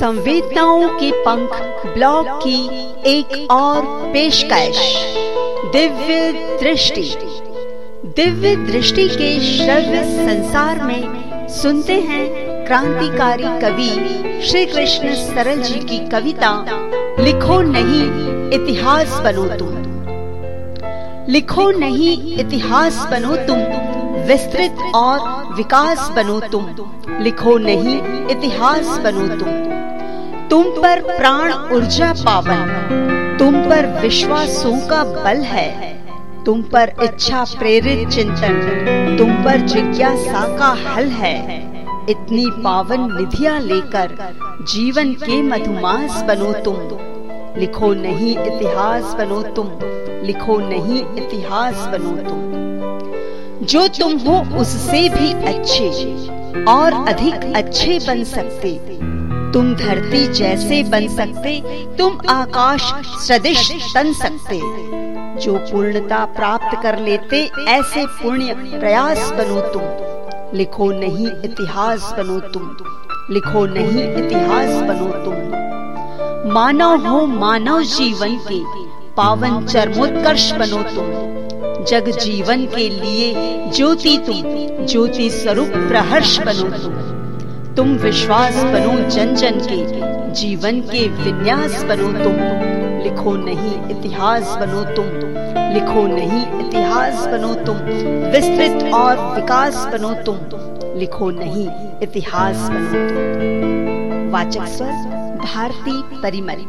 संवेदनाओं के पंख ब्लॉग की एक और पेशकश। दिव्य दृष्टि। दिव्य दृष्टि के श्रव्य संसार में सुनते हैं क्रांतिकारी कवि श्री कृष्ण सरल जी की कविता, लिखो नहीं इतिहास बनो तुम। लिखो नहीं इतिहास बनो तुम, विस्तृत और विकास बनो तुम। लिखो नहीं, इतिहास बनो तुम। तुम पर प्राण ऊर्जा पावन, तुम पर विश्वासों का बल है। तुम पर इच्छा प्रेरित चिंतन, तुम पर जिज्ञासा का हल है। इतनी पावन निधियाँ लेकर जीवन के मधुमास बनो तुम। लिखो नहीं, इतिहास बनो तुम। लिखो नहीं, इतिहास बनो तुम। जो तुम हो उससे भी अच्छे और अधिक अच्छे बन सकते। तुम धरती जैसे बन सकते, तुम आकाश सदिश तन सकते। जो पूर्णता प्राप्त कर लेते, ऐसे पुण्य प्रयास बनो तुम। लिखो नहीं इतिहास बनो तुम। लिखो नहीं इतिहास बनो तुम। मानव हो मानव जीवन के, पावन चरमोत्कर्ष बनो तुम। जग जीवन के लिए ज्योति तुम, ज्योति स्वरूप प्रहर्ष बनो तुम। तुम विश्वास बनो जन जन के, जीवन के विन्यास बनो तुम। लिखो नहीं इतिहास बनो तुम, लिखो नहीं इतिहास बनो तुम। विस्तृत और विकास बनो तुम, लिखो नहीं इतिहास बनो तुम। वाचक स्वर, भारती परिमरी